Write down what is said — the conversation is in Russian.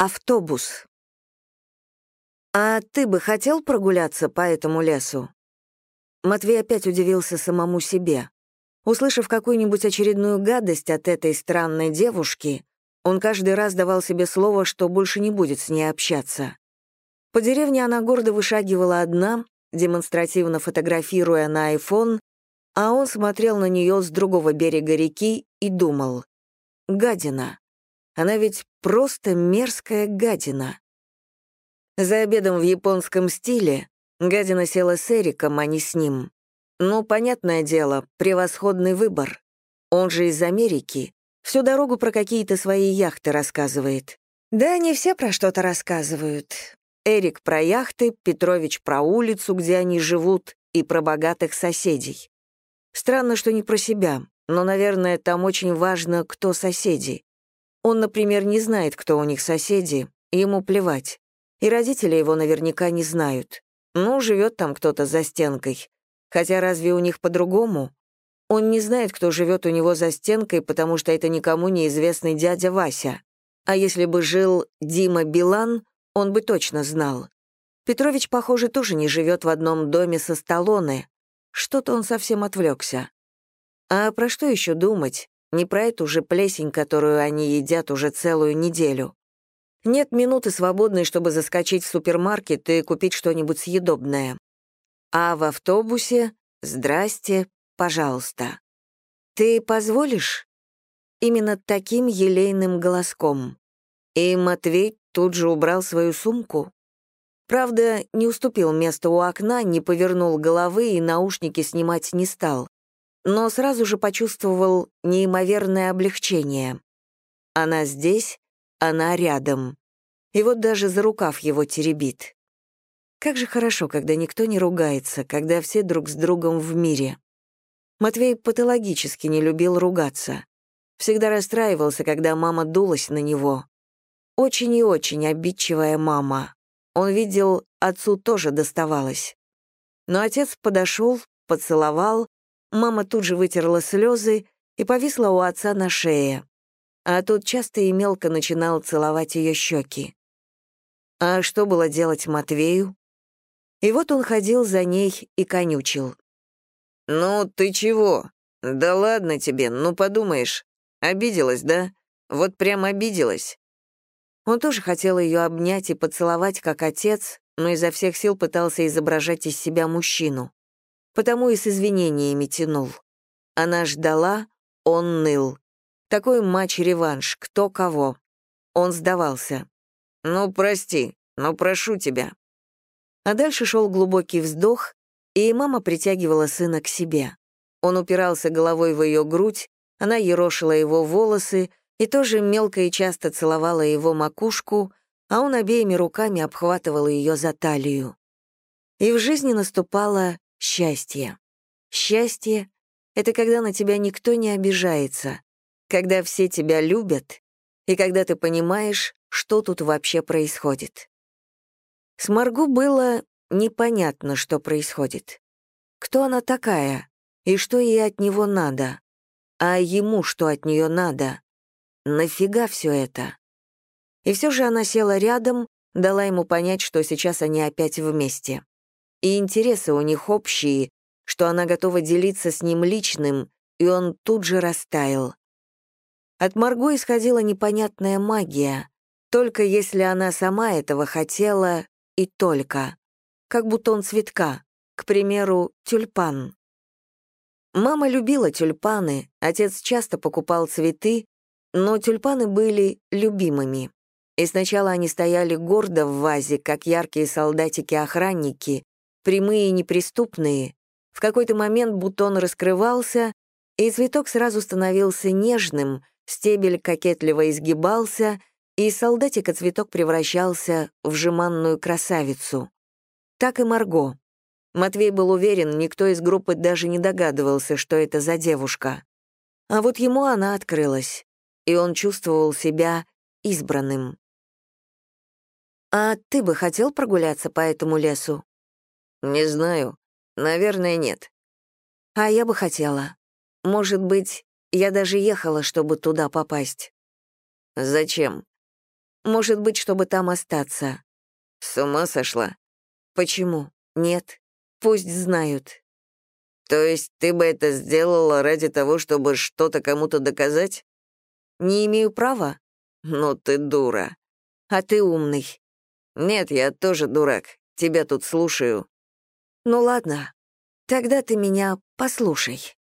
Автобус. «А ты бы хотел прогуляться по этому лесу?» Матвей опять удивился самому себе. Услышав какую-нибудь очередную гадость от этой странной девушки, он каждый раз давал себе слово, что больше не будет с ней общаться. По деревне она гордо вышагивала одна, демонстративно фотографируя на iPhone, а он смотрел на нее с другого берега реки и думал. «Гадина. Она ведь просто мерзкая гадина». За обедом в японском стиле гадина села с Эриком, а не с ним. Ну, понятное дело, превосходный выбор. Он же из Америки. Всю дорогу про какие-то свои яхты рассказывает. Да, не все про что-то рассказывают. Эрик про яхты, Петрович про улицу, где они живут, и про богатых соседей. Странно, что не про себя, но, наверное, там очень важно, кто соседи. Он, например, не знает, кто у них соседи, ему плевать. И родители его наверняка не знают. Ну, живет там кто-то за стенкой. Хотя разве у них по-другому? Он не знает, кто живет у него за стенкой, потому что это никому неизвестный дядя Вася. А если бы жил Дима Билан, он бы точно знал. Петрович, похоже, тоже не живет в одном доме со Сталлоне. Что-то он совсем отвлекся. А про что еще думать? Не про эту же плесень, которую они едят уже целую неделю. Нет минуты свободной, чтобы заскочить в супермаркет и купить что-нибудь съедобное. А в автобусе «Здрасте, пожалуйста». «Ты позволишь?» Именно таким елейным голоском. И Матвей тут же убрал свою сумку. Правда, не уступил место у окна, не повернул головы и наушники снимать не стал. Но сразу же почувствовал неимоверное облегчение. Она здесь, она рядом. И вот даже за рукав его теребит. Как же хорошо, когда никто не ругается, когда все друг с другом в мире. Матвей патологически не любил ругаться. Всегда расстраивался, когда мама дулась на него. Очень и очень обидчивая мама. Он видел, отцу тоже доставалось. Но отец подошел, поцеловал, мама тут же вытерла слезы и повисла у отца на шее. А тот часто и мелко начинал целовать ее щеки. А что было делать Матвею? И вот он ходил за ней и конючил. «Ну, ты чего? Да ладно тебе, ну подумаешь. Обиделась, да? Вот прям обиделась». Он тоже хотел ее обнять и поцеловать, как отец, но изо всех сил пытался изображать из себя мужчину. Потому и с извинениями тянул. Она ждала, он ныл. Такой матч-реванш, кто кого. Он сдавался. «Ну, прости, но прошу тебя, а дальше шел глубокий вздох, и мама притягивала сына к себе. Он упирался головой в ее грудь, она ерошила его волосы и тоже мелко и часто целовала его макушку, а он обеими руками обхватывал ее за талию. И в жизни наступало счастье. Счастье — это когда на тебя никто не обижается, когда все тебя любят, и когда ты понимаешь, что тут вообще происходит. С Марго было непонятно, что происходит. Кто она такая и что ей от него надо? А ему что от нее надо? Нафига все это? И все же она села рядом, дала ему понять, что сейчас они опять вместе. И интересы у них общие, что она готова делиться с ним личным, и он тут же растаял. От Марго исходила непонятная магия. Только если она сама этого хотела, и только. Как бутон цветка, к примеру, тюльпан. Мама любила тюльпаны, отец часто покупал цветы, но тюльпаны были любимыми. И сначала они стояли гордо в вазе, как яркие солдатики-охранники, прямые и неприступные. В какой-то момент бутон раскрывался, и цветок сразу становился нежным, стебель кокетливо изгибался, и солдатика-цветок превращался в жеманную красавицу. Так и Марго. Матвей был уверен, никто из группы даже не догадывался, что это за девушка. А вот ему она открылась, и он чувствовал себя избранным. «А ты бы хотел прогуляться по этому лесу?» «Не знаю. Наверное, нет». «А я бы хотела. Может быть, я даже ехала, чтобы туда попасть». «Зачем?» Может быть, чтобы там остаться. С ума сошла? Почему? Нет. Пусть знают. То есть ты бы это сделала ради того, чтобы что-то кому-то доказать? Не имею права? Ну ты дура. А ты умный. Нет, я тоже дурак. Тебя тут слушаю. Ну ладно. Тогда ты меня послушай.